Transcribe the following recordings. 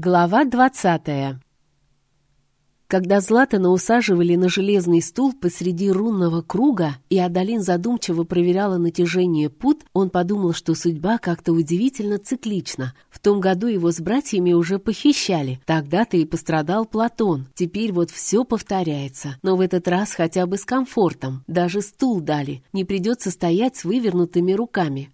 Глава двадцатая Когда Златана усаживали на железный стул посреди рунного круга, и Адалин задумчиво проверяла натяжение пут, он подумал, что судьба как-то удивительно циклична. В том году его с братьями уже похищали. Тогда-то и пострадал Платон. Теперь вот все повторяется. Но в этот раз хотя бы с комфортом. Даже стул дали. Не придется стоять с вывернутыми руками.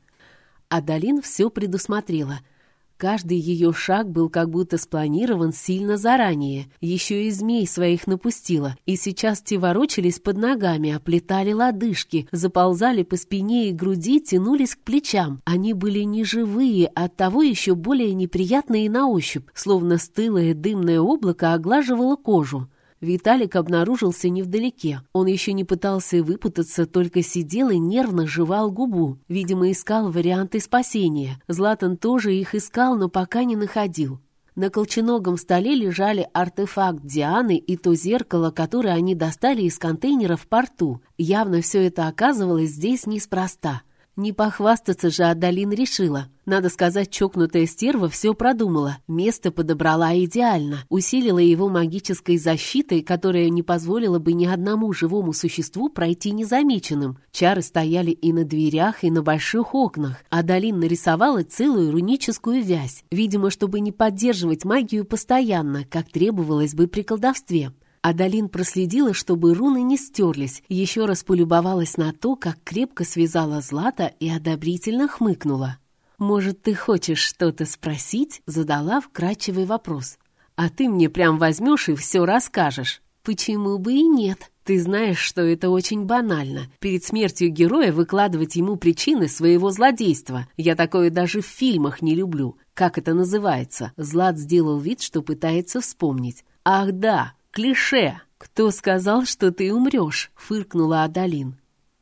Адалин все предусмотрела — Каждый ее шаг был как будто спланирован сильно заранее. Еще и змей своих напустила, и сейчас те ворочались под ногами, оплетали лодыжки, заползали по спине и груди, тянулись к плечам. Они были не живые, оттого еще более неприятные на ощупь, словно стылое дымное облако оглаживало кожу. Виталик обнаружился невдалеке. Он еще не пытался выпутаться, только сидел и нервно жевал губу. Видимо, искал варианты спасения. Златан тоже их искал, но пока не находил. На колченогом столе лежали артефакт Дианы и то зеркало, которое они достали из контейнера в порту. Явно все это оказывалось здесь неспроста. Не похвастаться же Адалин решила. Надо сказать, чокнутая стерва все продумала. Место подобрала идеально. Усилила его магической защитой, которая не позволила бы ни одному живому существу пройти незамеченным. Чары стояли и на дверях, и на больших окнах. Адалин нарисовала целую руническую вязь. Видимо, чтобы не поддерживать магию постоянно, как требовалось бы при колдовстве. Адалин проследила, чтобы руны не стерлись, еще раз полюбовалась на то, как крепко связала Злата и одобрительно хмыкнула. «Может, ты хочешь что-то спросить?» — задала вкрадчивый вопрос. «А ты мне прям возьмешь и все расскажешь». «Почему бы и нет?» Ты знаешь, что это очень банально. Перед смертью героя выкладывать ему причины своего злодейства. Я такое даже в фильмах не люблю. Как это называется? Злат сделал вид, что пытается вспомнить. Ах да, клише. Кто сказал, что ты умрешь? Фыркнула Адалин.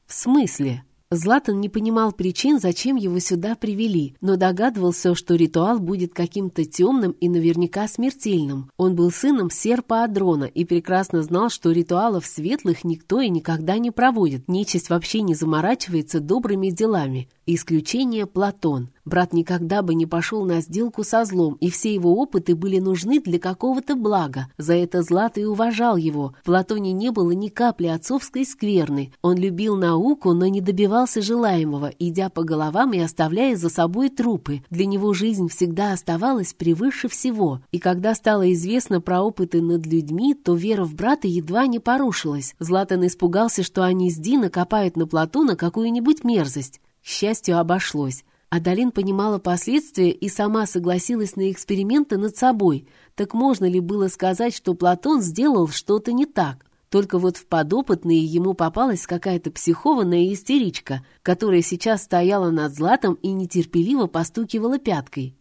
В смысле? Златан не понимал причин, зачем его сюда привели, но догадывался, что ритуал будет каким-то темным и наверняка смертельным. Он был сыном серпа Адрона и прекрасно знал, что ритуалов светлых никто и никогда не проводит. Нечисть вообще не заморачивается добрыми делами. Исключение Платон. Брат никогда бы не пошел на сделку со злом, и все его опыты были нужны для какого-то блага. За это Злат и уважал его. В Платоне не было ни капли отцовской скверны. Он любил науку, но не добивался желаемого, идя по головам и оставляя за собой трупы. Для него жизнь всегда оставалась превыше всего. И когда стало известно про опыты над людьми, то вера в брата едва не порушилась. Златан испугался, что они с Ди накопают на Платона какую-нибудь мерзость. К счастью, обошлось. Адалин понимала последствия и сама согласилась на эксперименты над собой. Так можно ли было сказать, что Платон сделал что-то не так? Только вот в подопытные ему попалась какая-то психованная истеричка, которая сейчас стояла над Златом и нетерпеливо постукивала пяткой.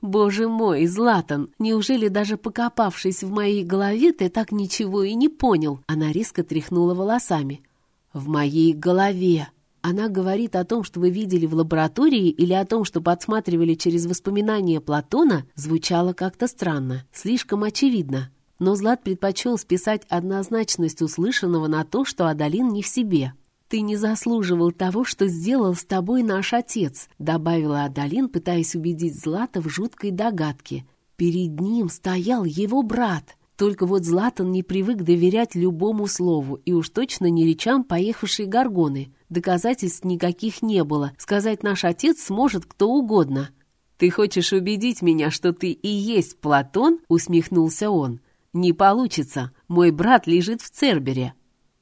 «Боже мой, Златан, неужели даже покопавшись в моей голове, ты так ничего и не понял?» Она резко тряхнула волосами. «В моей голове!» Она говорит о том, что вы видели в лаборатории, или о том, что подсматривали через воспоминания Платона, звучало как-то странно, слишком очевидно. Но Злат предпочел списать однозначность услышанного на то, что Адалин не в себе. «Ты не заслуживал того, что сделал с тобой наш отец», добавила Адалин, пытаясь убедить Злата в жуткой догадке. «Перед ним стоял его брат». Только вот Златан не привык доверять любому слову, и уж точно не речам поехавшей Гаргоны. Доказательств никаких не было. Сказать наш отец сможет кто угодно. «Ты хочешь убедить меня, что ты и есть Платон?» — усмехнулся он. «Не получится. Мой брат лежит в Цербере».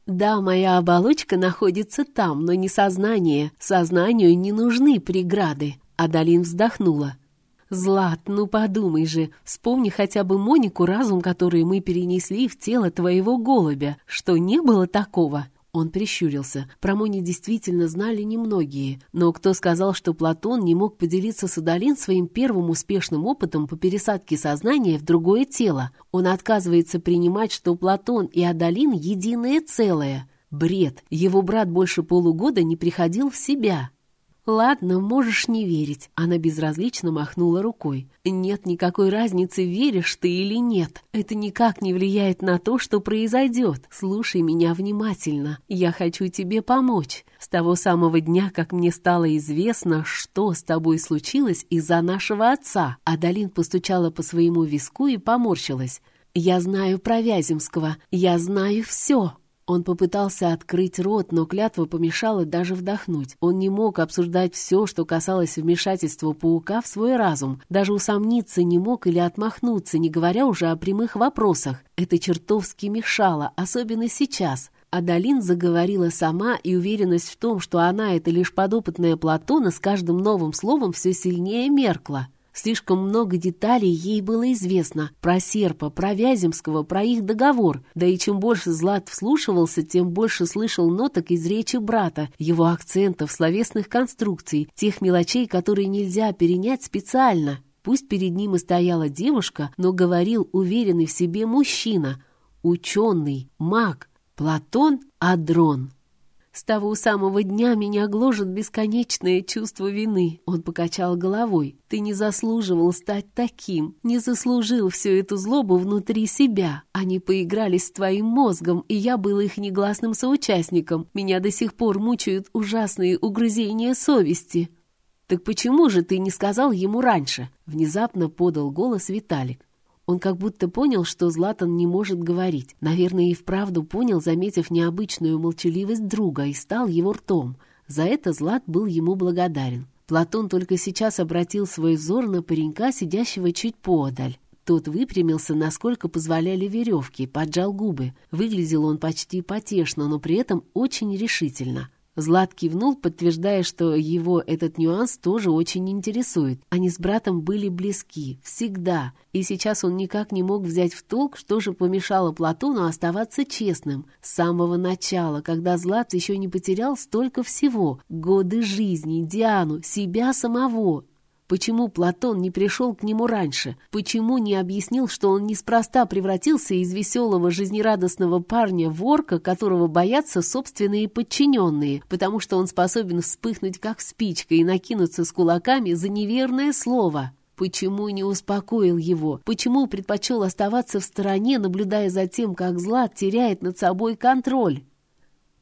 «Да, моя оболочка находится там, но не сознание. Сознанию не нужны преграды». Адалин вздохнула. «Злат, ну подумай же, вспомни хотя бы Монику, разум который мы перенесли в тело твоего голубя. Что, не было такого?» Он прищурился. Про Мони действительно знали немногие, но кто сказал, что Платон не мог поделиться с Адалин своим первым успешным опытом по пересадке сознания в другое тело? Он отказывается принимать, что Платон и Адалин — единое целое. Бред. Его брат больше полугода не приходил в себя. «Ладно, можешь не верить», — она безразлично махнула рукой. «Нет никакой разницы, веришь ты или нет. Это никак не влияет на то, что произойдет. Слушай меня внимательно. Я хочу тебе помочь. С того самого дня, как мне стало известно, что с тобой случилось из-за нашего отца». Адалин постучала по своему виску и поморщилась. «Я знаю про Вяземского. Я знаю все. Он попытался открыть рот, но клятва помешала даже вдохнуть. Он не мог обсуждать все, что касалось вмешательства паука в свой разум. Даже усомниться не мог или отмахнуться, не говоря уже о прямых вопросах. Это чертовски мешало, особенно сейчас. Адалин заговорила сама, и уверенность в том, что она — это лишь подопытная Платона, с каждым новым словом все сильнее меркла. Слишком много деталей ей было известно про Серпа, про Вяземского, про их договор. Да и чем больше Злат вслушивался, тем больше слышал ноток из речи брата, его акцентов, словесных конструкций, тех мелочей, которые нельзя перенять специально. Пусть перед ним и стояла девушка, но говорил уверенный в себе мужчина, ученый, маг, Платон Адрон. С того самого дня меня гложет бесконечное чувство вины. Он покачал головой. Ты не заслуживал стать таким. Не заслужил всю эту злобу внутри себя. Они поигрались с твоим мозгом, и я был их негласным соучастником. Меня до сих пор мучают ужасные угрызения совести. Так почему же ты не сказал ему раньше? Внезапно подал голос Виталик. Он как будто понял, что Златан не может говорить. Наверное, и вправду понял, заметив необычную молчаливость друга, и стал его ртом. За это Злат был ему благодарен. Платон только сейчас обратил свой взор на паренька, сидящего чуть подаль. Тот выпрямился, насколько позволяли веревки, поджал губы. Выглядел он почти потешно, но при этом очень решительно. Злат кивнул, подтверждая, что его этот нюанс тоже очень интересует. Они с братом были близки, всегда, и сейчас он никак не мог взять в толк, что же помешало Платону оставаться честным. С самого начала, когда Злат еще не потерял столько всего, годы жизни, Диану, себя самого, Почему Платон не пришел к нему раньше? Почему не объяснил, что он неспроста превратился из веселого жизнерадостного парня в орка, которого боятся собственные подчиненные, потому что он способен вспыхнуть как спичка и накинуться с кулаками за неверное слово? Почему не успокоил его? Почему предпочел оставаться в стороне, наблюдая за тем, как Злат теряет над собой контроль?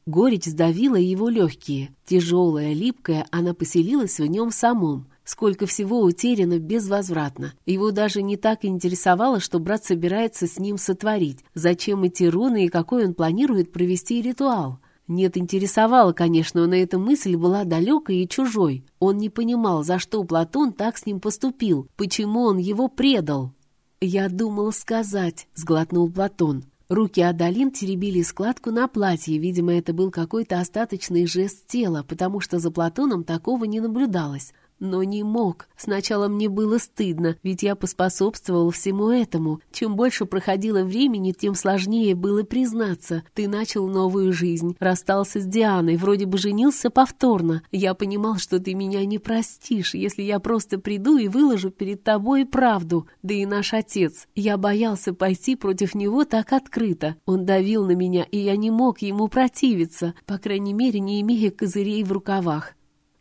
Горечь сдавила его легкие. Тяжелая, липкая, она поселилась в нем самом. Сколько всего утеряно безвозвратно. Его даже не так интересовало, что брат собирается с ним сотворить. Зачем эти руны и какой он планирует провести ритуал? Нет, интересовало, конечно, но эта мысль была далекой и чужой. Он не понимал, за что Платон так с ним поступил, почему он его предал. «Я думал сказать», — сглотнул Платон. Руки Адалин теребили складку на платье, видимо, это был какой-то остаточный жест тела, потому что за Платоном такого не наблюдалось. Но не мог. Сначала мне было стыдно, ведь я поспособствовал всему этому. Чем больше проходило времени, тем сложнее было признаться. Ты начал новую жизнь, расстался с Дианой, вроде бы женился повторно. Я понимал, что ты меня не простишь, если я просто приду и выложу перед тобой правду. Да и наш отец. Я боялся пойти против него так открыто. Он давил на меня, и я не мог ему противиться, по крайней мере, не имея козырей в рукавах.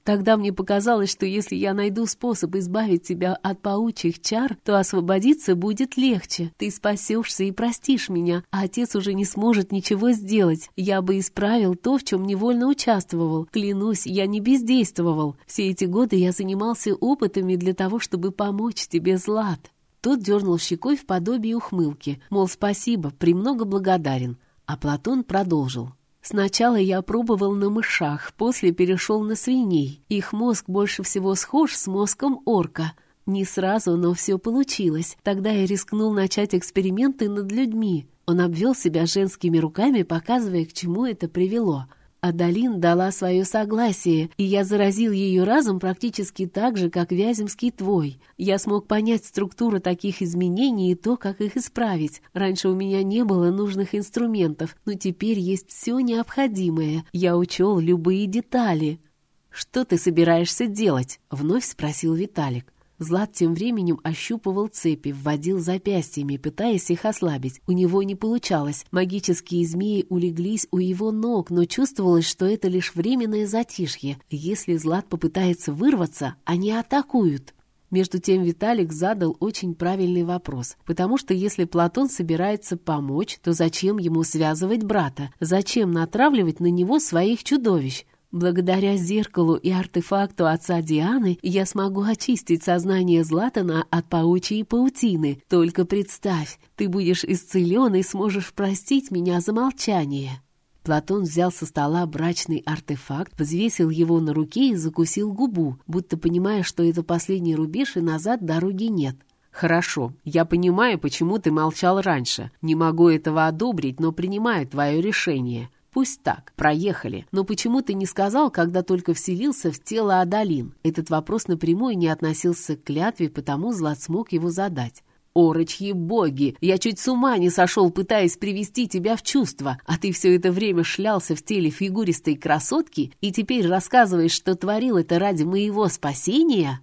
Тогда мне показалось, что если я найду способ избавить тебя от паучьих чар, то освободиться будет легче. Ты спасешься и простишь меня, а отец уже не сможет ничего сделать. Я бы исправил то, в чем невольно участвовал. Клянусь, я не бездействовал. Все эти годы я занимался опытами для того, чтобы помочь тебе, Злат». Тот дернул щекой в подобии ухмылки, мол, спасибо, премного благодарен. А Платон продолжил. Сначала я пробовал на мышах, после перешел на свиней. Их мозг больше всего схож с мозгом орка. Не сразу, но все получилось. Тогда я рискнул начать эксперименты над людьми. Он обвел себя женскими руками, показывая, к чему это привело. Адалин дала свое согласие, и я заразил ее разум практически так же, как Вяземский твой. Я смог понять структуру таких изменений и то, как их исправить. Раньше у меня не было нужных инструментов, но теперь есть все необходимое. Я учел любые детали. «Что ты собираешься делать?» — вновь спросил Виталик. Злат тем временем ощупывал цепи, вводил запястьями, пытаясь их ослабить. У него не получалось. Магические змеи улеглись у его ног, но чувствовалось, что это лишь временное затишье. Если Злат попытается вырваться, они атакуют. Между тем Виталик задал очень правильный вопрос, потому что если Платон собирается помочь, то зачем ему связывать брата? Зачем натравливать на него своих чудовищ? Благодаря зеркалу и артефакту отца Дианы я смогу очистить сознание Златана от паучьей паутины. Только представь, ты будешь исцелен и сможешь простить меня за молчание». Платон взял со стола брачный артефакт, взвесил его на руке и закусил губу, будто понимая, что это последний рубеж и назад дороги нет. «Хорошо, я понимаю, почему ты молчал раньше. Не могу этого одобрить, но принимаю твое решение. Пусть так, проехали. Но почему ты не сказал, когда только вселился в тело Адалин? Этот вопрос напрямую не относился к клятве, потому Злат смог его задать. Орочьи боги! Я чуть с ума не сошел, пытаясь привести тебя в чувство, а ты все это время шлялся в теле фигуристой красотки и теперь рассказываешь, что творил это ради моего спасения?»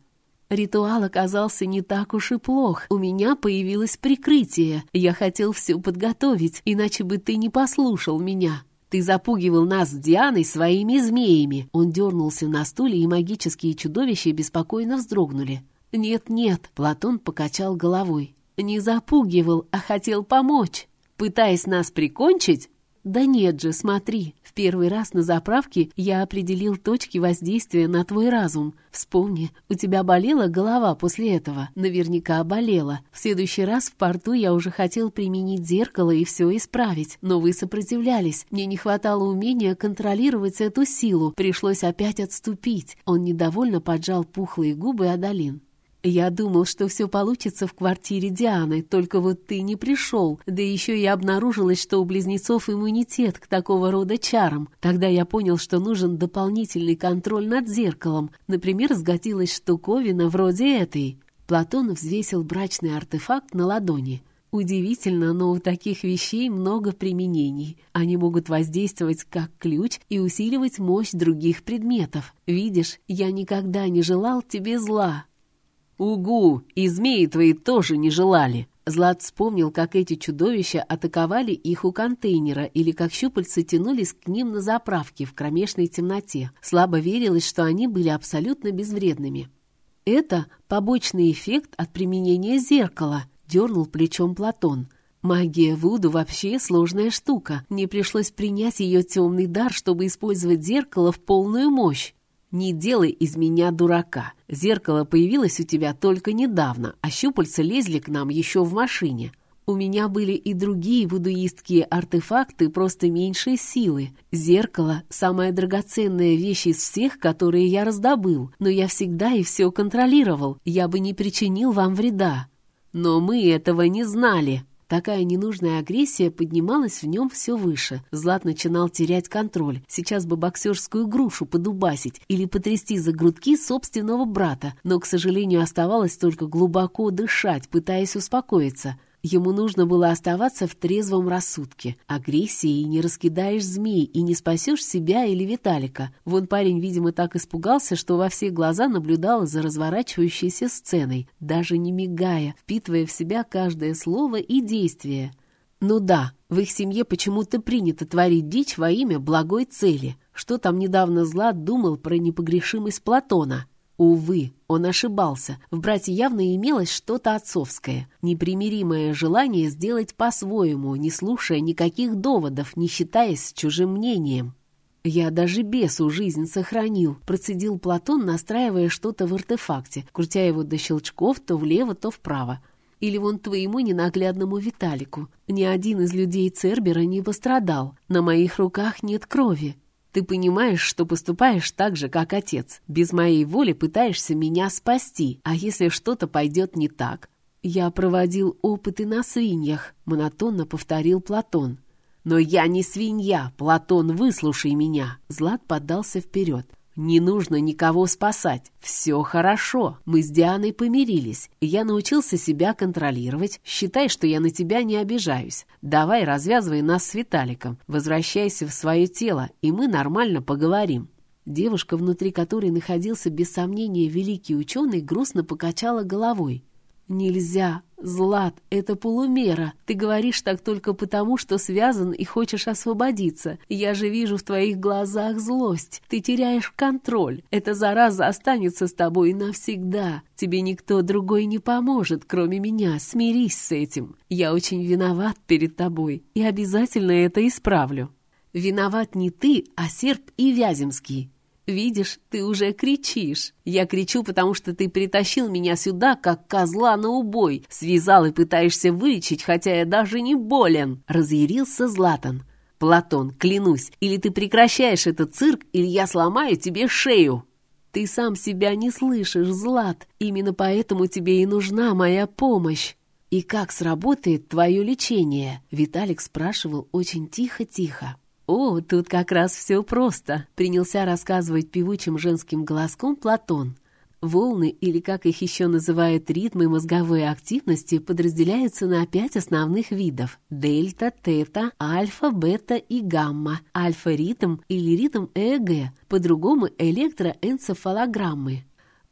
Ритуал оказался не так уж и плох. У меня появилось прикрытие. Я хотел все подготовить, иначе бы ты не послушал меня. Ты запугивал нас с Дианой своими змеями. Он дернулся на стуле, и магические чудовища беспокойно вздрогнули. Нет-нет, Платон покачал головой. Не запугивал, а хотел помочь. Пытаясь нас прикончить? Да нет же, смотри, в первый раз на заправке я определил точки воздействия на твой разум. Вспомни, у тебя болела голова после этого? Наверняка болела. В следующий раз в порту я уже хотел применить зеркало и все исправить, но вы сопротивлялись. Мне не хватало умения контролировать эту силу. Пришлось опять отступить. Он недовольно поджал пухлые губы Адалин. «Я думал, что все получится в квартире Дианы, только вот ты не пришел, да еще и обнаружилось, что у близнецов иммунитет к такого рода чарам. Тогда я понял, что нужен дополнительный контроль над зеркалом. Например, сгодилась штуковина вроде этой». Платон взвесил брачный артефакт на ладони. Удивительно, но у таких вещей много применений. Они могут воздействовать как ключ и усиливать мощь других предметов. Видишь, я никогда не желал тебе зла, «Угу! И змеи твои тоже не желали!» Злат вспомнил, как эти чудовища атаковали их у контейнера или как щупальца тянулись к ним на заправке в кромешной темноте. Слабо верилось, что они были абсолютно безвредными. «Это побочный эффект от применения зеркала», — дернул плечом Платон. «Магия Вуду вообще сложная штука. Мне пришлось принять ее темный дар, чтобы использовать зеркало в полную мощь. Не делай из меня дурака. Зеркало появилось у тебя только недавно, а щупальца лезли к нам еще в машине. У меня были и другие вудуистские артефакты просто меньшей силы. Зеркало — самая драгоценная вещь из всех, которые я раздобыл, но я всегда и все контролировал, я бы не причинил вам вреда. Но мы этого не знали, Такая ненужная агрессия поднималась в нем все выше. Злат начинал терять контроль. Сейчас бы боксерскую грушу подубасить или потрясти за грудки собственного брата, но, к сожалению, оставалось только глубоко дышать, пытаясь успокоиться. Ему нужно было оставаться в трезвом рассудке. Агрессией не раскидаешь змей и не спасешь себя или Виталика. Вон парень, видимо, так испугался, что во все глаза наблюдал за разворачивающейся сценой, даже не мигая, впитывая в себя каждое слово и действие. Ну да, в их семье почему-то принято творить дичь во имя благой цели. Что там недавно Злат думал про непогрешимость Платона? Увы, он ошибался. В брате явно имелось что-то отцовское. Непримиримое желание сделать по-своему, не слушая никаких доводов, не считаясь с чужим мнением. «Я даже бесу жизнь сохранил», — процедил Платон, настраивая что-то в артефакте, крутя его до щелчков то влево, то вправо. Или вон твоему ненаглядному Виталику. Ни один из людей Цербера не пострадал. На моих руках нет крови. Ты понимаешь, что поступаешь так же, как отец. Без моей воли пытаешься меня спасти. А если что-то пойдет не так? Я проводил опыты на свиньях, монотонно повторил Платон. Но я не свинья, Платон, выслушай меня. Злат поддался вперед. Не нужно никого спасать. Все хорошо. Мы с Дианой помирились. Я научился себя контролировать. Считай, что я на тебя не обижаюсь. Давай развязывай нас с Виталиком. Возвращайся в свое тело, и мы нормально поговорим. Девушка, внутри которой находился без сомнения великий ученый, грустно покачала головой. «Нельзя, Злат, это полумера. Ты говоришь так только потому, что связан и хочешь освободиться. Я же вижу в твоих глазах злость. Ты теряешь контроль. Эта зараза останется с тобой навсегда. Тебе никто другой не поможет, кроме меня. Смирись с этим. Я очень виноват перед тобой и обязательно это исправлю». «Виноват не ты, а серп и Вяземский. «Видишь, ты уже кричишь. Я кричу, потому что ты притащил меня сюда, как козла на убой. Связал и пытаешься вылечить, хотя я даже не болен», — разъярился Златан. «Платон, клянусь, или ты прекращаешь этот цирк, или я сломаю тебе шею». «Ты сам себя не слышишь, Злат. Именно поэтому тебе и нужна моя помощь». «И как сработает твое лечение?» Виталик спрашивал очень тихо-тихо. «О, тут как раз все просто», — принялся рассказывать певучим женским голоском Платон. Волны, или как их еще называют ритмы мозговой активности, подразделяются на пять основных видов – дельта, тета, альфа, бета и гамма, альфа-ритм или ритм ЭЭГ, по-другому электроэнцефалограммы.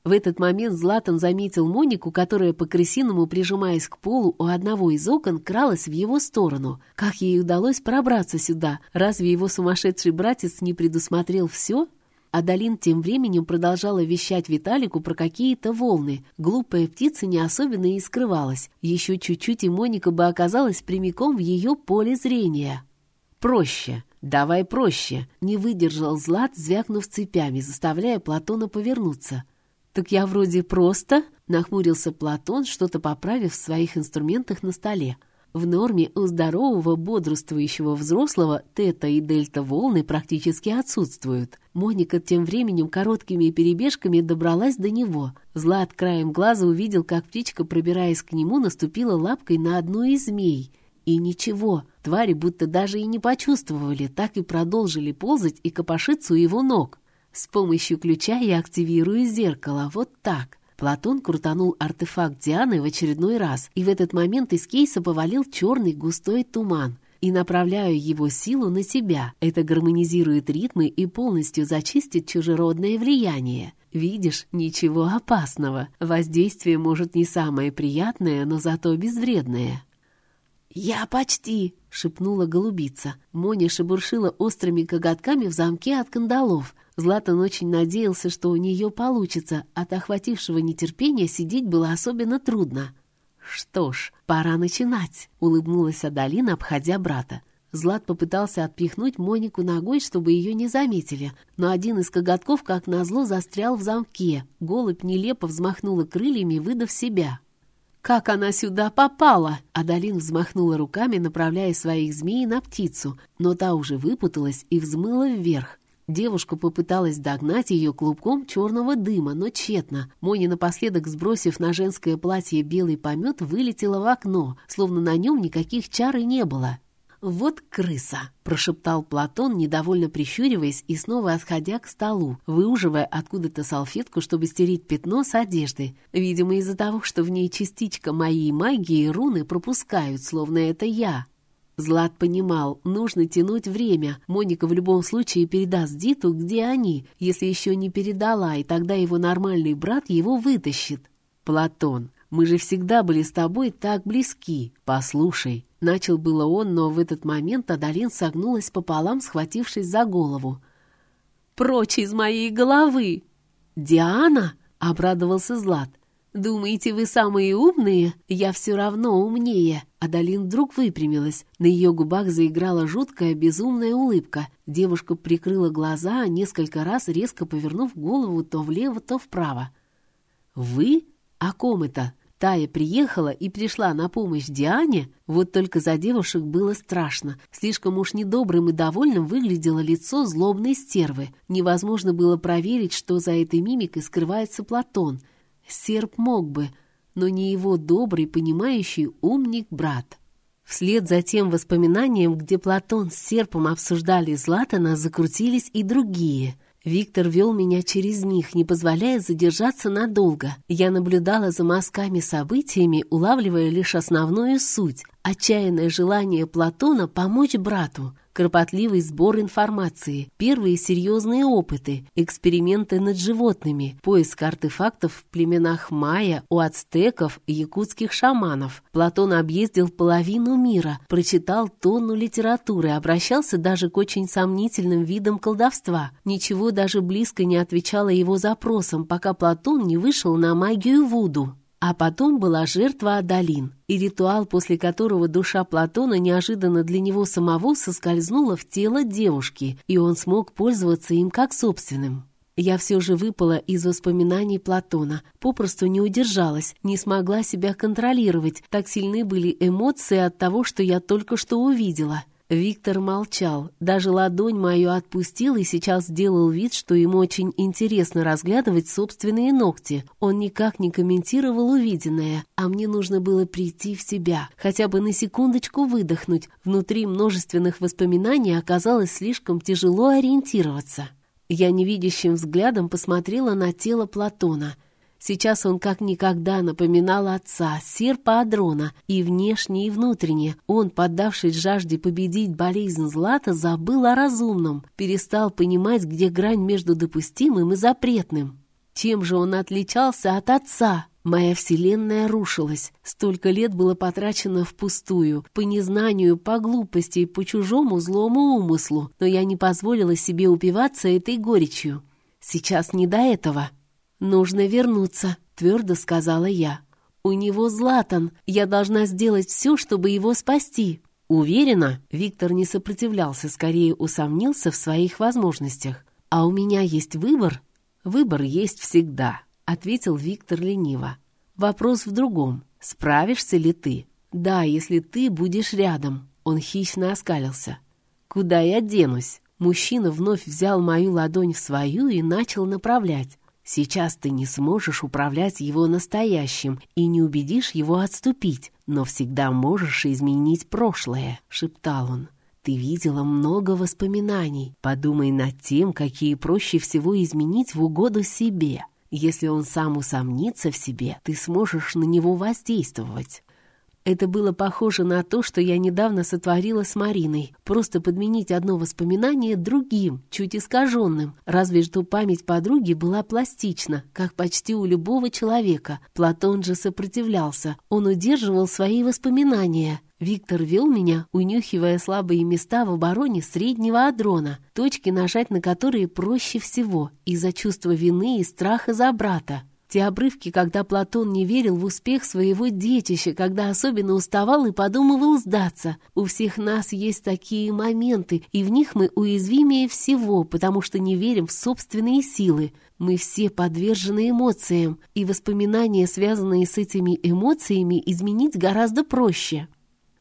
В этот момент Златан заметил Монику, которая по-крысиному, прижимаясь к полу у одного из окон, кралась в его сторону. Как ей удалось пробраться сюда? Разве его сумасшедший братец не предусмотрел все? Адалин тем временем продолжала вещать Виталику про какие-то волны. Глупая птица не особенно и скрывалась. Еще чуть-чуть, и Моника бы оказалась прямиком в ее поле зрения. «Проще. Давай проще!» Не выдержал Злат, звякнув цепями, заставляя Платона повернуться. «Так я вроде просто...» — нахмурился Платон, что-то поправив в своих инструментах на столе. В норме у здорового, бодрствующего взрослого тета и дельта волны практически отсутствуют. Моника тем временем короткими перебежками добралась до него. Злат краем глаза увидел, как птичка, пробираясь к нему, наступила лапкой на одну из змей. И ничего, твари будто даже и не почувствовали, так и продолжили ползать и копошиться у его ног. С помощью ключа я активирую зеркало, вот так. Платон крутанул артефакт Дианы в очередной раз, и в этот момент из кейса повалил черный густой туман. И направляю его силу на себя. Это гармонизирует ритмы и полностью зачистит чужеродное влияние. Видишь, ничего опасного. Воздействие может не самое приятное, но зато безвредное. «Я почти!» — шепнула голубица. Моня шебуршила острыми коготками в замке от кандалов. Златан очень надеялся, что у нее получится. От охватившего нетерпения сидеть было особенно трудно. «Что ж, пора начинать», — улыбнулась Адалина, обходя брата. Злат попытался отпихнуть Монику ногой, чтобы ее не заметили, но один из коготков, как назло, застрял в замке. Голубь нелепо взмахнула крыльями, выдав себя. «Как она сюда попала?» Адалин взмахнула руками, направляя своих змей на птицу, но та уже выпуталась и взмыла вверх. Девушка попыталась догнать ее клубком черного дыма, но тщетно. Моня напоследок, сбросив на женское платье белый помет, вылетела в окно, словно на нем никаких чар и не было. «Вот крыса!» — прошептал Платон, недовольно прищуриваясь и снова отходя к столу, выуживая откуда-то салфетку, чтобы стереть пятно с одежды. Видимо, из-за того, что в ней частичка моей магии руны пропускают, словно это я. Злат понимал, нужно тянуть время. Моника в любом случае передаст Диту, где они, если еще не передала, и тогда его нормальный брат его вытащит. «Платон, мы же всегда были с тобой так близки. Послушай». Начал было он, но в этот момент Адалин согнулась пополам, схватившись за голову. «Прочь из моей головы!» «Диана!» — обрадовался Злат. «Думаете, вы самые умные? Я все равно умнее!» Адалин вдруг выпрямилась. На ее губах заиграла жуткая, безумная улыбка. Девушка прикрыла глаза, несколько раз резко повернув голову то влево, то вправо. «Вы? О ком это?» Тая приехала и пришла на помощь Диане, вот только за девушек было страшно. Слишком уж недобрым и довольным выглядело лицо злобной стервы. Невозможно было проверить, что за этой мимикой скрывается Платон. Серп мог бы, но не его добрый, понимающий умник-брат. Вслед за тем воспоминанием, где Платон с серпом обсуждали Златана, закрутились и другие — Виктор вел меня через них, не позволяя задержаться надолго. Я наблюдала за мазками событиями, улавливая лишь основную суть — отчаянное желание Платона помочь брату. Кропотливый сбор информации, первые серьезные опыты, эксперименты над животными, поиск артефактов в племенах майя, у ацтеков, якутских шаманов. Платон объездил половину мира, прочитал тонну литературы, обращался даже к очень сомнительным видам колдовства. Ничего даже близко не отвечало его запросам, пока Платон не вышел на магию Вуду. А потом была жертва Адалин, и ритуал, после которого душа Платона неожиданно для него самого соскользнула в тело девушки, и он смог пользоваться им как собственным. Я все же выпала из воспоминаний Платона, попросту не удержалась, не смогла себя контролировать, так сильны были эмоции от того, что я только что увидела. Виктор молчал, даже ладонь мою отпустил и сейчас сделал вид, что ему очень интересно разглядывать собственные ногти. Он никак не комментировал увиденное, а мне нужно было прийти в себя, хотя бы на секундочку выдохнуть. Внутри множественных воспоминаний оказалось слишком тяжело ориентироваться. Я невидящим взглядом посмотрела на тело Платона — Сейчас он как никогда напоминал отца, серпа Адрона, и внешне, и внутренне. Он, поддавшись жажде победить болезнь Злата, забыл о разумном, перестал понимать, где грань между допустимым и запретным. Чем же он отличался от отца? Моя вселенная рушилась. Столько лет было потрачено впустую, по незнанию, по глупости по чужому злому умыслу, но я не позволила себе упиваться этой горечью. Сейчас не до этого. «Нужно вернуться», — твердо сказала я. «У него Златан. Я должна сделать все, чтобы его спасти». «Уверена?» — Виктор не сопротивлялся, скорее усомнился в своих возможностях. «А у меня есть выбор?» «Выбор есть всегда», — ответил Виктор лениво. «Вопрос в другом. Справишься ли ты?» «Да, если ты будешь рядом», — он хищно оскалился. «Куда я денусь?» Мужчина вновь взял мою ладонь в свою и начал направлять. Сейчас ты не сможешь управлять его настоящим и не убедишь его отступить, но всегда можешь изменить прошлое», — шептал он. «Ты видела много воспоминаний. Подумай над тем, какие проще всего изменить в угоду себе. Если он сам усомнится в себе, ты сможешь на него воздействовать. Это было похоже на то, что я недавно сотворила с Мариной. Просто подменить одно воспоминание другим, чуть искаженным. Разве что память подруги была пластична, как почти у любого человека. Платон же сопротивлялся. Он удерживал свои воспоминания. Виктор вел меня, унюхивая слабые места в обороне среднего адрона, точки, нажать на которые проще всего, из-за чувства вины и страха за брата. Те обрывки, когда Платон не верил в успех своего детища, когда особенно уставал и подумывал сдаться. У всех нас есть такие моменты, и в них мы уязвимее всего, потому что не верим в собственные силы. Мы все подвержены эмоциям, и воспоминания, связанные с этими эмоциями, изменить гораздо проще.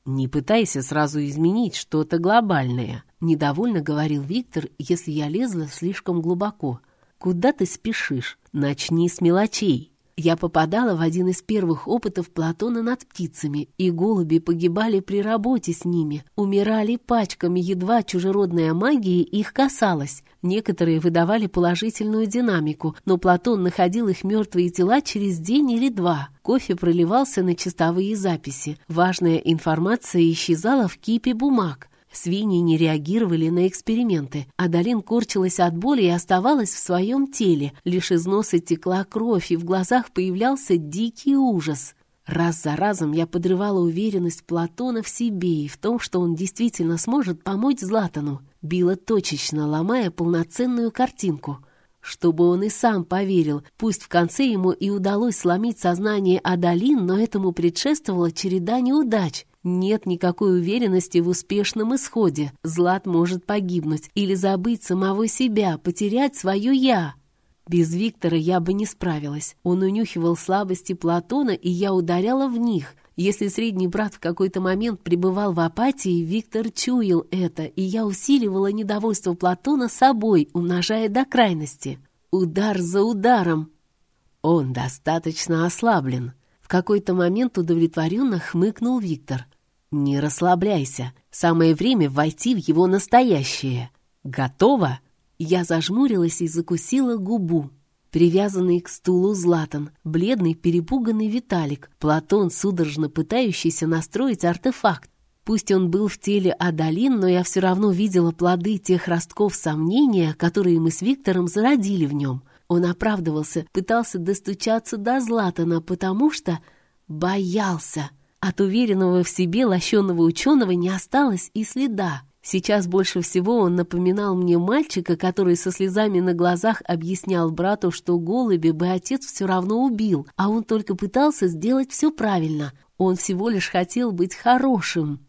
«Не пытайся сразу изменить что-то глобальное», — недовольно говорил Виктор, если я лезла слишком глубоко. «Куда ты спешишь? Начни с мелочей». Я попадала в один из первых опытов Платона над птицами, и голуби погибали при работе с ними, умирали пачками, едва чужеродная магия их касалась. Некоторые выдавали положительную динамику, но Платон находил их мертвые тела через день или два. Кофе проливался на чистовые записи. Важная информация исчезала в кипе бумаг. Свиньи не реагировали на эксперименты. Адалин корчилась от боли и оставалась в своем теле. Лишь из носа текла кровь, и в глазах появлялся дикий ужас. Раз за разом я подрывала уверенность Платона в себе и в том, что он действительно сможет помочь Златану. Била точечно, ломая полноценную картинку. Чтобы он и сам поверил, пусть в конце ему и удалось сломить сознание Адалин, но этому предшествовала череда неудач — нет никакой уверенности в успешном исходе. Злат может погибнуть или забыть самого себя, потерять свое «я». Без Виктора я бы не справилась. Он унюхивал слабости Платона, и я ударяла в них. Если средний брат в какой-то момент пребывал в апатии, Виктор чуял это, и я усиливала недовольство Платона собой, умножая до крайности. Удар за ударом. Он достаточно ослаблен. В какой-то момент удовлетворенно хмыкнул Виктор. «Не расслабляйся. Самое время войти в его настоящее. Готово?» Я зажмурилась и закусила губу. Привязанный к стулу Златан, бледный, перепуганный Виталик, Платон, судорожно пытающийся настроить артефакт. Пусть он был в теле Адалин, но я все равно видела плоды тех ростков сомнения, которые мы с Виктором зародили в нем. Он оправдывался, пытался достучаться до Златана, потому что боялся. От уверенного в себе лощеного ученого не осталось и следа. Сейчас больше всего он напоминал мне мальчика, который со слезами на глазах объяснял брату, что голуби бы отец все равно убил, а он только пытался сделать все правильно. Он всего лишь хотел быть хорошим.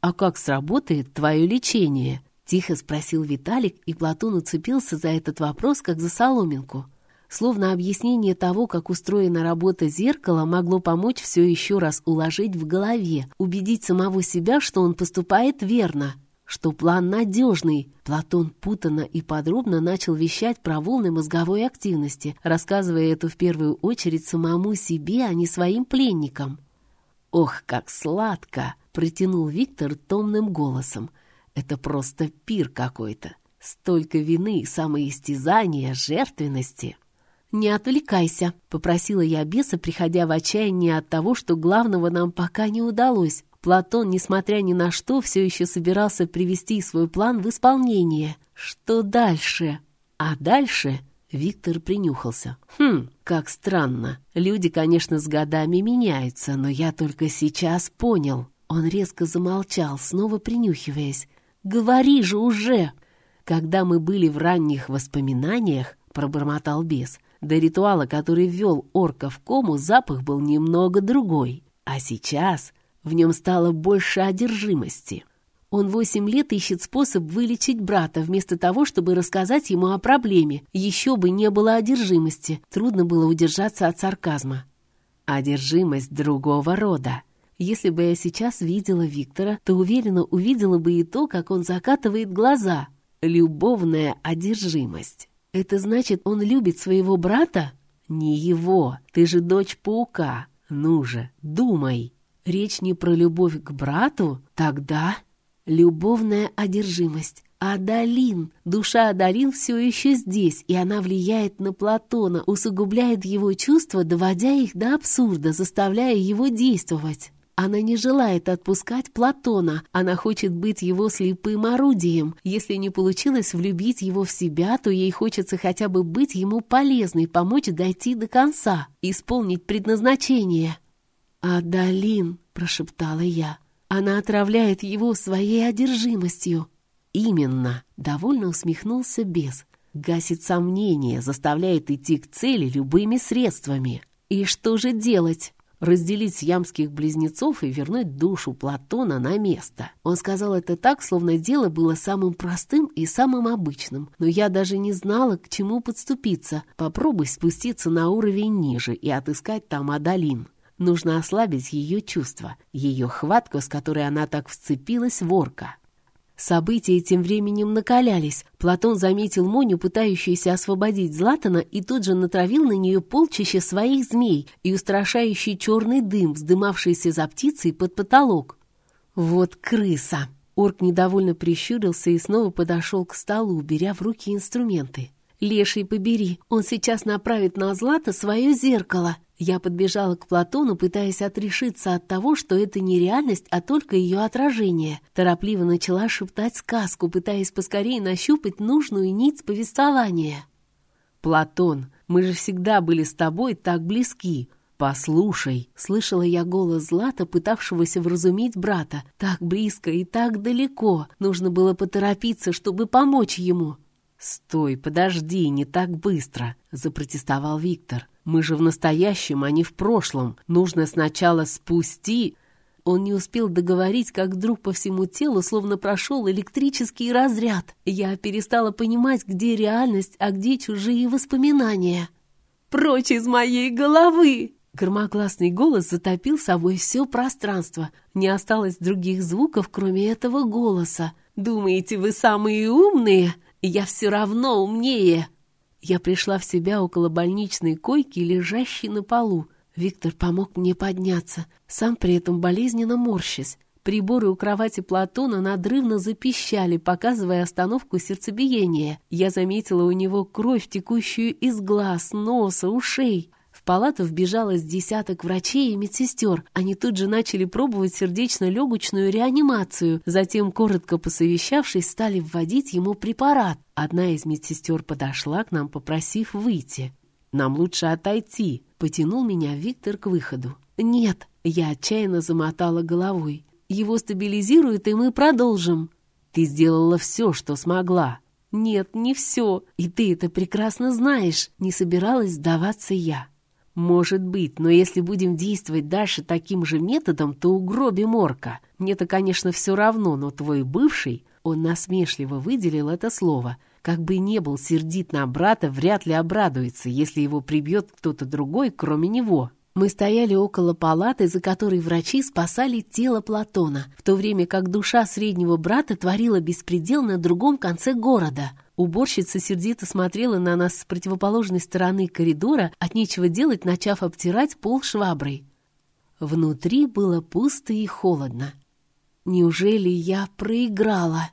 «А как сработает твое лечение?» — тихо спросил Виталик, и Платон уцепился за этот вопрос, как за соломинку. Словно объяснение того, как устроена работа зеркала, могло помочь все еще раз уложить в голове, убедить самого себя, что он поступает верно — что план надежный. Платон путанно и подробно начал вещать про волны мозговой активности, рассказывая это в первую очередь самому себе, а не своим пленникам. «Ох, как сладко!» — протянул Виктор томным голосом. «Это просто пир какой-то. Столько вины, самоистязания, жертвенности!» «Не отвлекайся», — попросила я беса, приходя в отчаяние от того, что главного нам пока не удалось. Платон, несмотря ни на что, все еще собирался привести свой план в исполнение. Что дальше? А дальше Виктор принюхался. «Хм, как странно. Люди, конечно, с годами меняются, но я только сейчас понял». Он резко замолчал, снова принюхиваясь. «Говори же уже!» «Когда мы были в ранних воспоминаниях», — пробормотал бес, до ритуала, который ввел орка в кому, запах был немного другой. А сейчас в нем стало больше одержимости. Он восемь лет ищет способ вылечить брата, вместо того, чтобы рассказать ему о проблеме. Еще бы не было одержимости. Трудно было удержаться от сарказма. Одержимость другого рода. Если бы я сейчас видела Виктора, то уверенно увидела бы и то, как он закатывает глаза. Любовная одержимость. Это значит, он любит своего брата? Не его. Ты же дочь паука. Ну же, думай. Речь не про любовь к брату? Тогда любовная одержимость. Адалин. Душа Адалин все еще здесь, и она влияет на Платона, усугубляет его чувства, доводя их до абсурда, заставляя его действовать. Она не желает отпускать Платона, она хочет быть его слепым орудием. Если не получилось влюбить его в себя, то ей хочется хотя бы быть ему полезной, помочь дойти до конца, исполнить предназначение. «Адалин», — прошептала я, — «она отравляет его своей одержимостью». «Именно», — довольно усмехнулся бес, — «гасит сомнения, заставляет идти к цели любыми средствами». «И что же делать?» Разделить ямских близнецов и вернуть душу Платона на место. Он сказал это так, словно дело было самым простым и самым обычным, но я даже не знала, к чему подступиться. Попробуй спуститься на уровень ниже и отыскать там Адалин. Нужно ослабить ее чувства, ее хватку, с которой она так вцепилась в орка. События тем временем накалялись. Платон заметил Моню, пытающуюся освободить Златана, и тут же натравил на нее полчища своих змей и устрашающий черный дым, вздымавшийся за птицей под потолок. «Вот крыса!» Орк недовольно прищурился и снова подошел к столу, беря в руки инструменты. «Леший побери, он сейчас направит на Злата свое зеркало!» Я подбежала к Платону, пытаясь отрешиться от того, что это не реальность, а только ее отражение. Торопливо начала шептать сказку, пытаясь поскорее нащупать нужную нить повествования. «Платон, мы же всегда были с тобой так близки. Послушай!» — слышала я голос Злата, пытавшегося вразумить брата. «Так близко и так далеко. Нужно было поторопиться, чтобы помочь ему». «Стой, подожди, не так быстро!» — запротестовал Виктор. Мы же в настоящем, а не в прошлом. Нужно сначала спусти...» Он не успел договорить, как вдруг по всему телу словно прошел электрический разряд. Я перестала понимать, где реальность, а где чужие воспоминания. «Прочь из моей головы!» Громогласный голос затопил собой все пространство. Не осталось других звуков, кроме этого голоса. «Думаете, вы самые умные? Я все равно умнее!» Я пришла в себя около больничной койки, лежащей на полу. Виктор помог мне подняться, сам при этом болезненно морщась. Приборы у кровати Платона надрывно запищали, показывая остановку сердцебиения. Я заметила у него кровь, текущую из глаз, носа, ушей. В палату вбежало с десяток врачей и медсестер. Они тут же начали пробовать сердечно-легочную реанимацию. Затем, коротко посовещавшись, стали вводить ему препарат. Одна из медсестер подошла к нам, попросив выйти. «Нам лучше отойти», — потянул меня Виктор к выходу. «Нет», — я отчаянно замотала головой. «Его стабилизируют, и мы продолжим». «Ты сделала все, что смогла», «Нет, не все, и ты это прекрасно знаешь», — не собиралась сдаваться я. «Может быть, но если будем действовать дальше таким же методом, то угробим орка. Мне-то, конечно, все равно, но твой бывший...» Он насмешливо выделил это слово. Как бы не был сердит на брата, вряд ли обрадуется, если его прибьет кто-то другой, кроме него. Мы стояли около палаты, за которой врачи спасали тело Платона, в то время как душа среднего брата творила беспредел на другом конце города. Уборщица сердито смотрела на нас с противоположной стороны коридора, от нечего делать, начав обтирать пол шваброй. Внутри было пусто и холодно. Неужели я проиграла?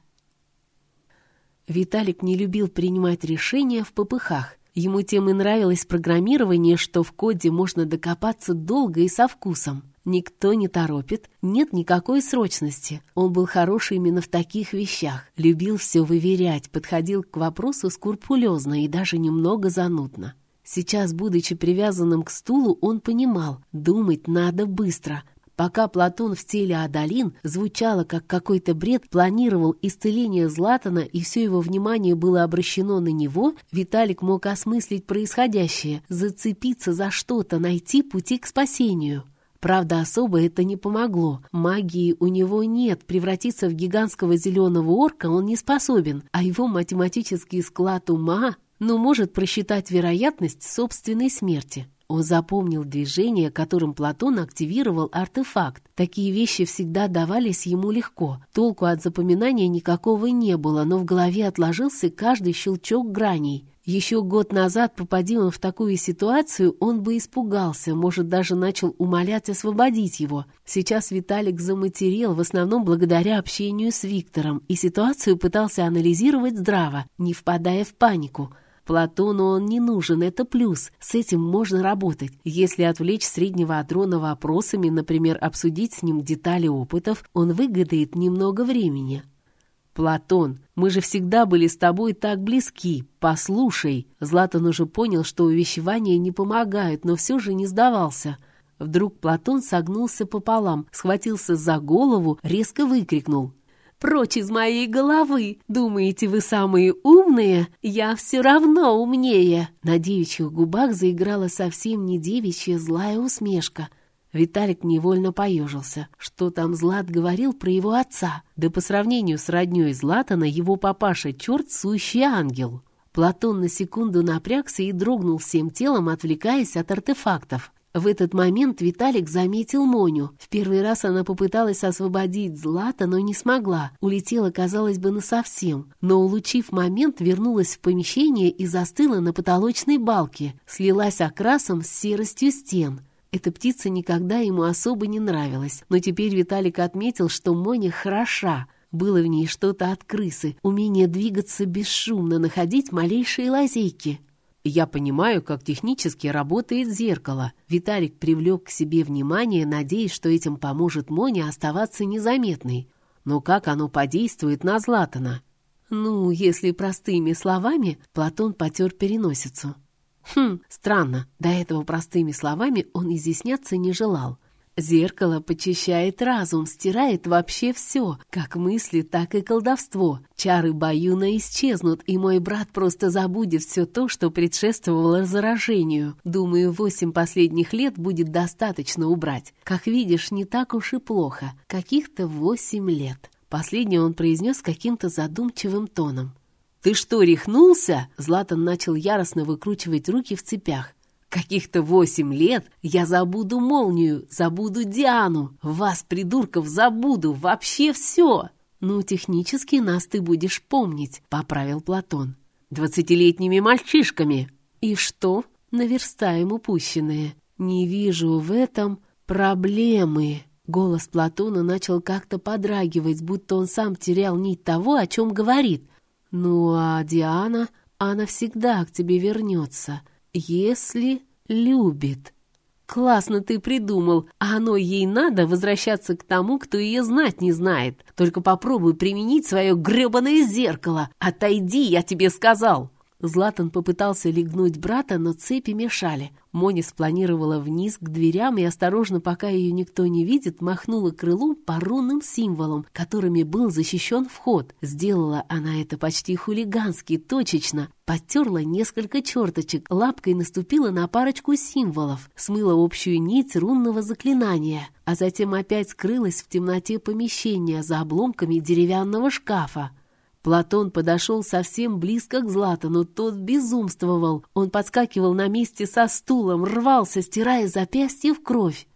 Виталик не любил принимать решения в попыхах. Ему тем и нравилось программирование, что в коде можно докопаться долго и со вкусом. Никто не торопит, нет никакой срочности. Он был хороший именно в таких вещах. Любил все выверять, подходил к вопросу скрупулезно и даже немного занудно. Сейчас, будучи привязанным к стулу, он понимал, думать надо быстро, Пока Платон в теле Адалин звучало как какой-то бред, планировал исцеление Златана, и все его внимание было обращено на него, Виталик мог осмыслить происходящее, зацепиться за что-то, найти пути к спасению. Правда, особо это не помогло. Магии у него нет, превратиться в гигантского зеленого орка он не способен, а его математический склад ума, ну, может просчитать вероятность собственной смерти. Он запомнил движение, которым Платон активировал артефакт. Такие вещи всегда давались ему легко. Толку от запоминания никакого не было, но в голове отложился каждый щелчок граней. Еще год назад, попади он в такую ситуацию, он бы испугался, может, даже начал умолять освободить его. Сейчас Виталик заматерел, в основном благодаря общению с Виктором, и ситуацию пытался анализировать здраво, не впадая в панику – Платону он не нужен, это плюс. С этим можно работать. Если отвлечь среднего адрона вопросами, например, обсудить с ним детали опытов, он выгодает немного времени. «Платон, мы же всегда были с тобой так близки. Послушай!» Златан уже понял, что увещевания не помогают, но все же не сдавался. Вдруг Платон согнулся пополам, схватился за голову, резко выкрикнул. Прочь из моей головы! Думаете, вы самые умные? Я все равно умнее!» На девичьих губах заиграла совсем не девичья злая усмешка. Виталик невольно поежился. Что там Злат говорил про его отца? Да по сравнению с роднёй Златана, его папаша черт сущий ангел. Платон на секунду напрягся и дрогнул всем телом, отвлекаясь от артефактов. В этот момент Виталик заметил Моню. В первый раз она попыталась освободить Злата, но не смогла. Улетела, казалось бы, насовсем. Но, улучив момент, вернулась в помещение и застыла на потолочной балке. Слилась окрасом с серостью стен. Эта птица никогда ему особо не нравилась. Но теперь Виталик отметил, что Моня хороша. Было в ней что-то от крысы, умение двигаться бесшумно, находить малейшие лазейки. Я понимаю, как технически работает зеркало. Виталик привлек к себе внимание, надеясь, что этим поможет Моне оставаться незаметной. Но как оно подействует на Златана? Ну, если простыми словами, Платон потер переносицу. Хм, странно, до этого простыми словами он изъясняться не желал. Зеркало почищает разум, стирает вообще все, как мысли, так и колдовство. Чары Баюна исчезнут, и мой брат просто забудет все то, что предшествовало заражению. Думаю, восемь последних лет будет достаточно убрать. Как видишь, не так уж и плохо. Каких-то восемь лет. Последнее он произнес каким-то задумчивым тоном. «Ты что, рехнулся?» Златан начал яростно выкручивать руки в цепях. Каких-то восемь лет я забуду молнию, забуду Диану, вас, придурков, забуду, вообще все. Ну, технически нас ты будешь помнить, поправил Платон. Двадцатилетними мальчишками. И что? Наверстаем упущенное. Не вижу в этом проблемы. Голос Платона начал как-то подрагивать, будто он сам терял нить того, о чем говорит. «Ну, а Диана, она всегда к тебе вернется. Если любит. «Классно ты придумал, а оно ей надо возвращаться к тому, кто ее знать не знает. Только попробуй применить свое гребаное зеркало. Отойди, я тебе сказал!» Златан попытался легнуть брата, но цепи мешали. Моня спланировала вниз к дверям и, осторожно, пока ее никто не видит, махнула крылом по рунным символам, которыми был защищен вход. Сделала она это почти хулигански, точечно. Подтерла несколько черточек, лапкой наступила на парочку символов, смыла общую нить рунного заклинания, а затем опять скрылась в темноте помещения за обломками деревянного шкафа. Платон подошел совсем близко к Златану, тот безумствовал. Он подскакивал на месте со стулом, рвался, стирая запястье в кровь.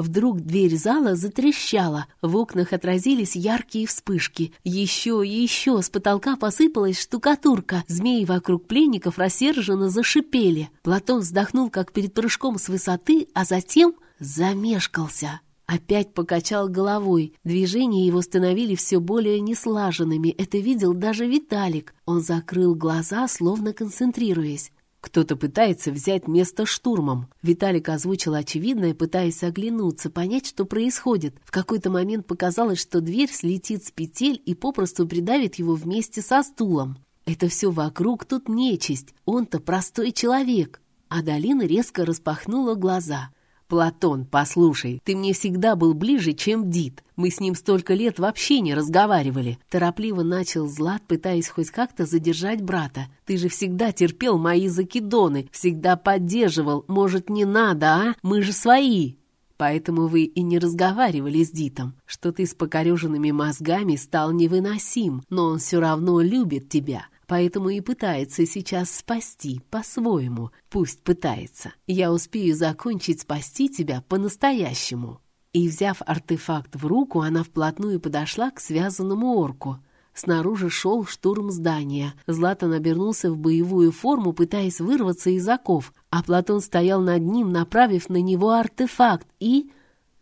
Вдруг дверь зала затрещала, в окнах отразились яркие вспышки. Еще и еще с потолка посыпалась штукатурка. Змеи вокруг пленников рассерженно зашипели. Платон вздохнул, как перед прыжком с высоты, а затем замешкался. Опять покачал головой. Движения его становились все более неслаженными. Это видел даже Виталик. Он закрыл глаза, словно концентрируясь. Кто-то пытается взять место штурмом. Виталик озвучил очевидное, пытаясь оглянуться, понять, что происходит. В какой-то момент показалось, что дверь слетит с петель и попросту придавит его вместе со стулом. Это все вокруг тут нечисть. Он-то простой человек. Адалина резко распахнула глаза. «Платон, послушай, ты мне всегда был ближе, чем Дид. Мы с ним столько лет вообще не разговаривали». Торопливо начал Злат, пытаясь хоть как-то задержать брата. «Ты же всегда терпел мои закидоны, всегда поддерживал. Может, не надо, а? Мы же свои». Поэтому вы и не разговаривали с Дитом, что ты с покореженными мозгами стал невыносим, но он все равно любит тебя поэтому и пытается сейчас спасти по-своему. Пусть пытается. Я успею закончить спасти тебя по-настоящему». И, взяв артефакт в руку, она вплотную подошла к связанному орку. Снаружи шел штурм здания. Златан обернулся в боевую форму, пытаясь вырваться из оков, а Платон стоял над ним, направив на него артефакт, и...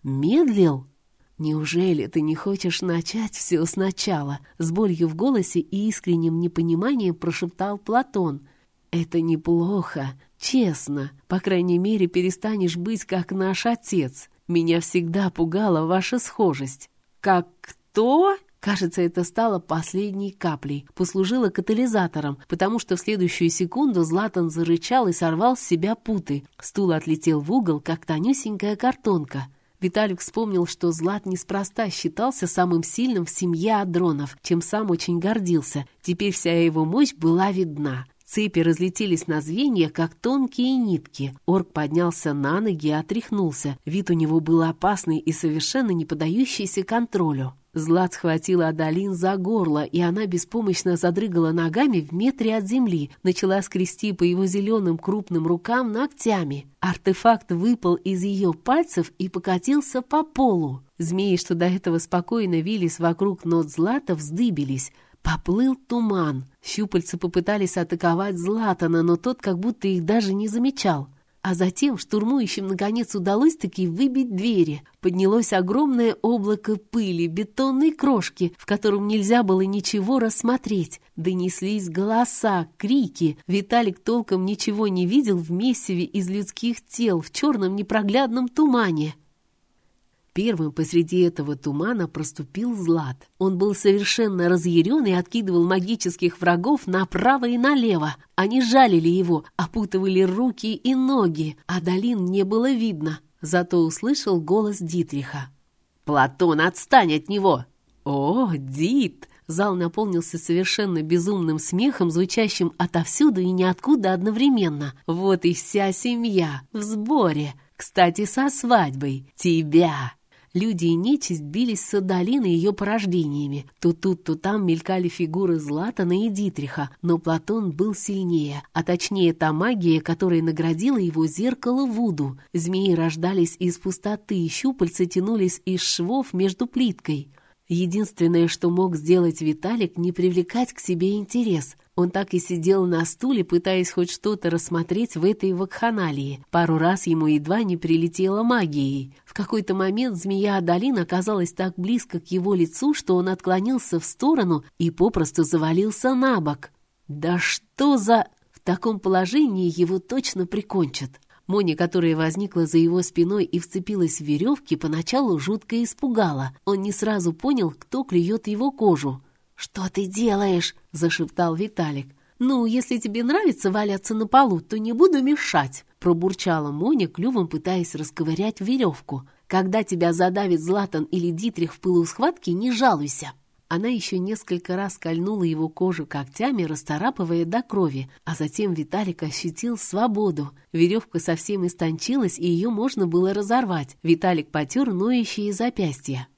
медлил. «Неужели ты не хочешь начать все сначала?» С болью в голосе и искренним непониманием прошептал Платон. «Это неплохо, честно. По крайней мере, перестанешь быть как наш отец. Меня всегда пугала ваша схожесть». «Как кто?» Кажется, это стало последней каплей, послужило катализатором, потому что в следующую секунду Златан зарычал и сорвал с себя путы. Стул отлетел в угол, как тонюсенькая картонка. Виталик вспомнил, что Злат неспроста считался самым сильным в семье Адронов, чем сам очень гордился. Теперь вся его мощь была видна. Цепи разлетелись на звенья, как тонкие нитки. Орк поднялся на ноги и отряхнулся. Вид у него был опасный и совершенно не поддающийся контролю. Злат схватила Адалин за горло, и она беспомощно задрыгала ногами в метре от земли, начала скрести по его зеленым крупным рукам ногтями. Артефакт выпал из ее пальцев и покатился по полу. Змеи, что до этого спокойно вились вокруг нот Злата, вздыбились. Поплыл туман. Щупальца попытались атаковать Златана, но тот как будто их даже не замечал. А затем штурмующим наконец удалось таки выбить двери. Поднялось огромное облако пыли, бетонной крошки, в котором нельзя было ничего рассмотреть. Донеслись голоса, крики. Виталик толком ничего не видел в месиве из людских тел в черном непроглядном тумане. Первым посреди этого тумана проступил Злат. Он был совершенно разъярен и откидывал магических врагов направо и налево. Они жалили его, опутывали руки и ноги, а долин не было видно. Зато услышал голос Дитриха. «Платон, отстань от него!» «О, Дит!» Зал наполнился совершенно безумным смехом, звучащим отовсюду и ниоткуда одновременно. «Вот и вся семья в сборе!» Кстати, со свадьбой. Тебя. Люди и нечисть бились с Адалиной ее порождениями. То тут, то там мелькали фигуры Златана и Дитриха, но Платон был сильнее, а точнее та магия, которая наградила его зеркало Вуду. Змеи рождались из пустоты, щупальца тянулись из швов между плиткой. Единственное, что мог сделать Виталик, не привлекать к себе интерес — он так и сидел на стуле, пытаясь хоть что-то рассмотреть в этой вакханалии. Пару раз ему едва не прилетело магией. В какой-то момент змея Адалин оказалась так близко к его лицу, что он отклонился в сторону и попросту завалился на бок. «Да что за...» В таком положении его точно прикончат. Мони, которая возникла за его спиной и вцепилась в веревки, поначалу жутко испугала. Он не сразу понял, кто клюет его кожу. «Что ты делаешь?» — зашептал Виталик. «Ну, если тебе нравится валяться на полу, то не буду мешать», — пробурчала Моня, клювом пытаясь расковырять веревку. «Когда тебя задавит Златан или Дитрих в пылу схватки, не жалуйся». Она еще несколько раз кольнула его кожу когтями, расторапывая до крови, а затем Виталик ощутил свободу. Веревка совсем истончилась, и ее можно было разорвать. Виталик потер ноющие запястья.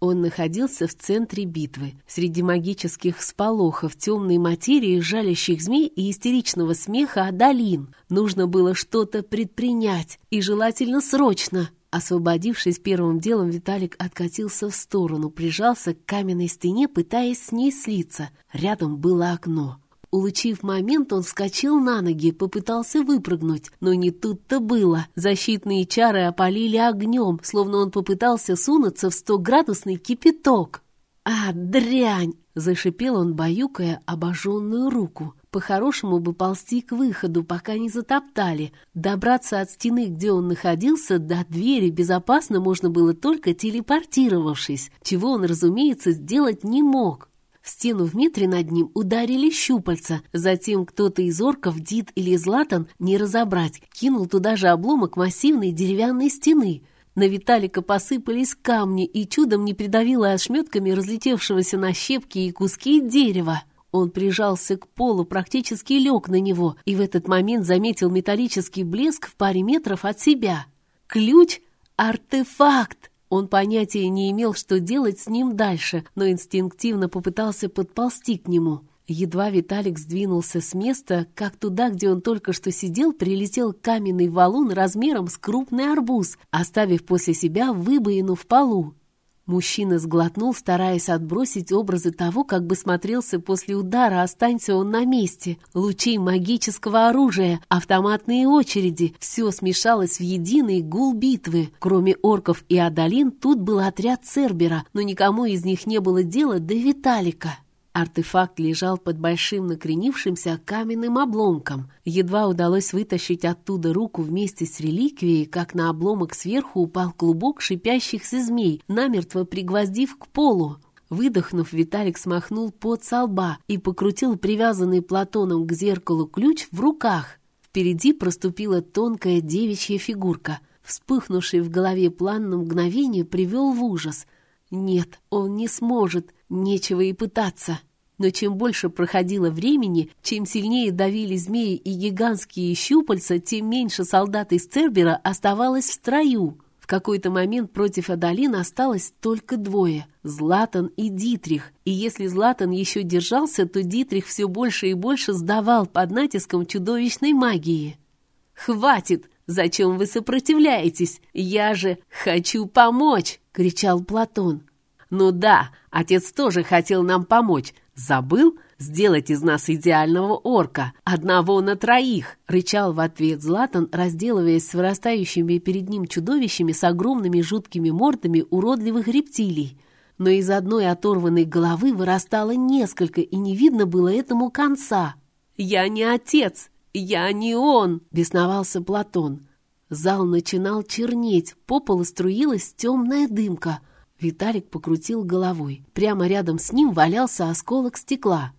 Он находился в центре битвы, среди магических сполохов, темной материи, жалящих змей и истеричного смеха Адалин. Нужно было что-то предпринять, и желательно срочно. Освободившись первым делом, Виталик откатился в сторону, прижался к каменной стене, пытаясь с ней слиться. Рядом было окно. Улучив момент, он вскочил на ноги, попытался выпрыгнуть, но не тут-то было. Защитные чары опалили огнем, словно он попытался сунуться в стоградусный кипяток. «А, дрянь!» — зашипел он, баюкая обожженную руку. По-хорошему бы ползти к выходу, пока не затоптали. Добраться от стены, где он находился, до двери безопасно можно было только телепортировавшись, чего он, разумеется, сделать не мог. Стену в метре над ним ударили щупальца. Затем кто-то из орков, Дид или Златан, не разобрать, кинул туда же обломок массивной деревянной стены. На Виталика посыпались камни и чудом не придавило ошметками разлетевшегося на щепки и куски дерева. Он прижался к полу, практически лег на него, и в этот момент заметил металлический блеск в паре метров от себя. Ключ — артефакт! Он понятия не имел, что делать с ним дальше, но инстинктивно попытался подползти к нему. Едва Виталик сдвинулся с места, как туда, где он только что сидел, прилетел каменный валун размером с крупный арбуз, оставив после себя выбоину в полу. Мужчина сглотнул, стараясь отбросить образы того, как бы смотрелся после удара, останься он на месте. Лучи магического оружия, автоматные очереди — все смешалось в единый гул битвы. Кроме орков и Адалин, тут был отряд Цербера, но никому из них не было дела до Виталика. Артефакт лежал под большим накренившимся каменным обломком. Едва удалось вытащить оттуда руку вместе с реликвией, как на обломок сверху упал клубок шипящихся змей, намертво пригвоздив к полу. Выдохнув, Виталик смахнул пот со лба и покрутил привязанный Платоном к зеркалу ключ в руках. Впереди проступила тонкая девичья фигурка. Вспыхнувший в голове план на мгновение привел в ужас. Нет, он не сможет, нечего и пытаться. Но чем больше проходило времени, чем сильнее давили змеи и гигантские щупальца, тем меньше солдат из Цербера оставалось в строю. В какой-то момент против Адалин осталось только двое — Златан и Дитрих. И если Златан еще держался, то Дитрих все больше и больше сдавал под натиском чудовищной магии. «Хватит! Зачем вы сопротивляетесь? Я же хочу помочь!» — кричал Платон. «Ну да, отец тоже хотел нам помочь. Забыл? Сделать из нас идеального орка, одного на троих!» — рычал в ответ Златан, разделываясь с вырастающими перед ним чудовищами с огромными жуткими мордами уродливых рептилий. Но из одной оторванной головы вырастало несколько, и не видно было этому конца. «Я не отец! Я не он!» — бесновался Платон. Зал начинал чернеть, по полу струилась темная дымка. Виталик покрутил головой. Прямо рядом с ним валялся осколок стекла.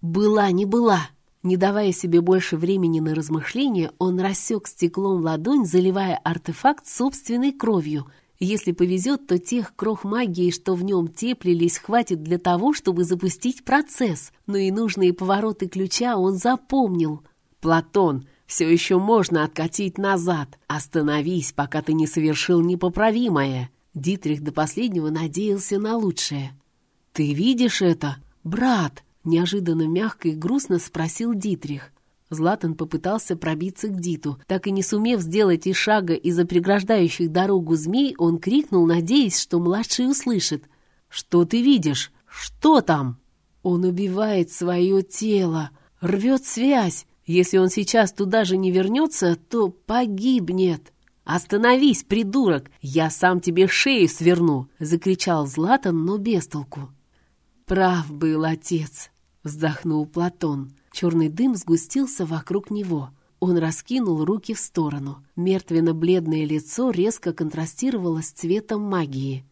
«Была, не была!» Не давая себе больше времени на размышления, он рассек стеклом ладонь, заливая артефакт собственной кровью. Если повезет, то тех крох магии, что в нем теплились, хватит для того, чтобы запустить процесс. Но и нужные повороты ключа он запомнил. «Платон, все еще можно откатить назад. Остановись, пока ты не совершил непоправимое». Дитрих до последнего надеялся на лучшее. «Ты видишь это, брат?» — неожиданно мягко и грустно спросил Дитрих. Златан попытался пробиться к Диту. Так и не сумев сделать и шага из-за преграждающих дорогу змей, он крикнул, надеясь, что младший услышит. «Что ты видишь? Что там?» «Он убивает свое тело, рвет связь. Если он сейчас туда же не вернется, то погибнет. «Остановись, придурок! Я сам тебе шею сверну!» — закричал Златан, но без толку. «Прав был отец!» — вздохнул Платон. Черный дым сгустился вокруг него. Он раскинул руки в сторону. Мертвенно-бледное лицо резко контрастировало с цветом магии.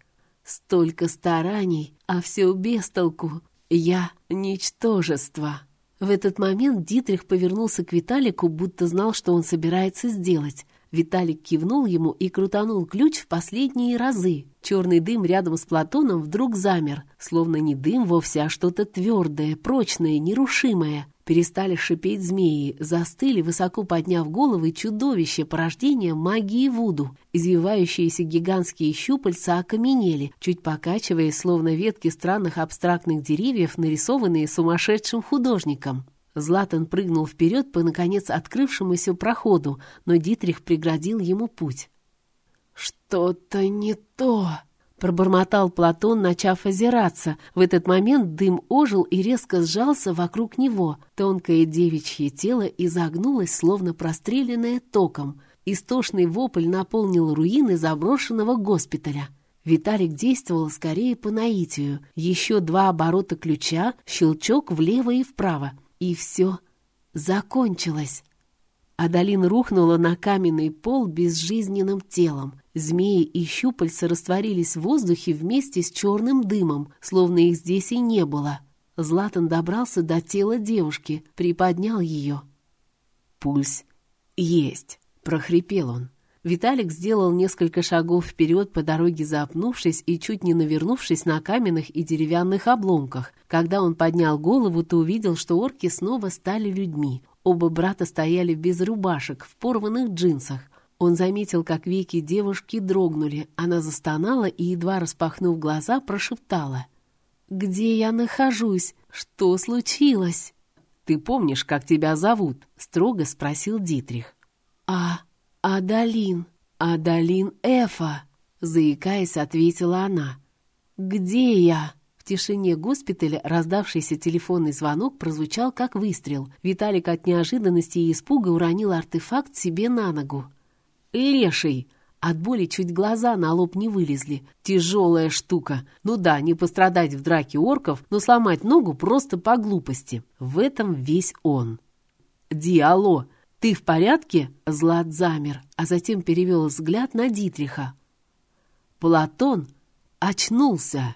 Столько стараний, а все без толку. Я — ничтожество. В этот момент Дитрих повернулся к Виталику, будто знал, что он собирается сделать. Виталик кивнул ему и крутанул ключ в последние разы. Черный дым рядом с Платоном вдруг замер, словно не дым вовсе, а что-то твердое, прочное, нерушимое. Перестали шипеть змеи, застыли, высоко подняв головы, чудовище порождения магии Вуду. Извивающиеся гигантские щупальца окаменели, чуть покачиваясь, словно ветки странных абстрактных деревьев, нарисованные сумасшедшим художником. Златан прыгнул вперед по, наконец, открывшемуся проходу, но Дитрих преградил ему путь. «Что-то не то!» — пробормотал Платон, начав озираться. В этот момент дым ожил и резко сжался вокруг него. Тонкое девичье тело изогнулось, словно простреленное током. Истошный вопль наполнил руины заброшенного госпиталя. Виталик действовал скорее по наитию. Еще два оборота ключа, щелчок влево и вправо. И все закончилось. Адалин рухнула на каменный пол безжизненным телом. Змеи и щупальца растворились в воздухе вместе с черным дымом, словно их здесь и не было. Златан добрался до тела девушки, приподнял ее. «Пульс есть», — прохрипел он. Виталик сделал несколько шагов вперед по дороге запнувшись и чуть не навернувшись на каменных и деревянных обломках. Когда он поднял голову, то увидел, что орки снова стали людьми. Оба брата стояли без рубашек, в порванных джинсах. Он заметил, как веки девушки дрогнули. Она застонала и, едва распахнув глаза, прошептала. «Где я нахожусь? Что случилось?» «Ты помнишь, как тебя зовут?» — строго спросил Дитрих. «А...» «Адалин, Адалин Эфа!» Заикаясь, ответила она. «Где я?» В тишине госпиталя раздавшийся телефонный звонок прозвучал как выстрел. Виталик от неожиданности и испуга уронил артефакт себе на ногу. «Леший!» От боли чуть глаза на лоб не вылезли. Тяжелая штука. Ну да, не пострадать в драке орков, но сломать ногу просто по глупости. В этом весь он. «Ди, алло!» «Ты в порядке?» Злат замер, а затем перевел взгляд на Дитриха. Платон очнулся.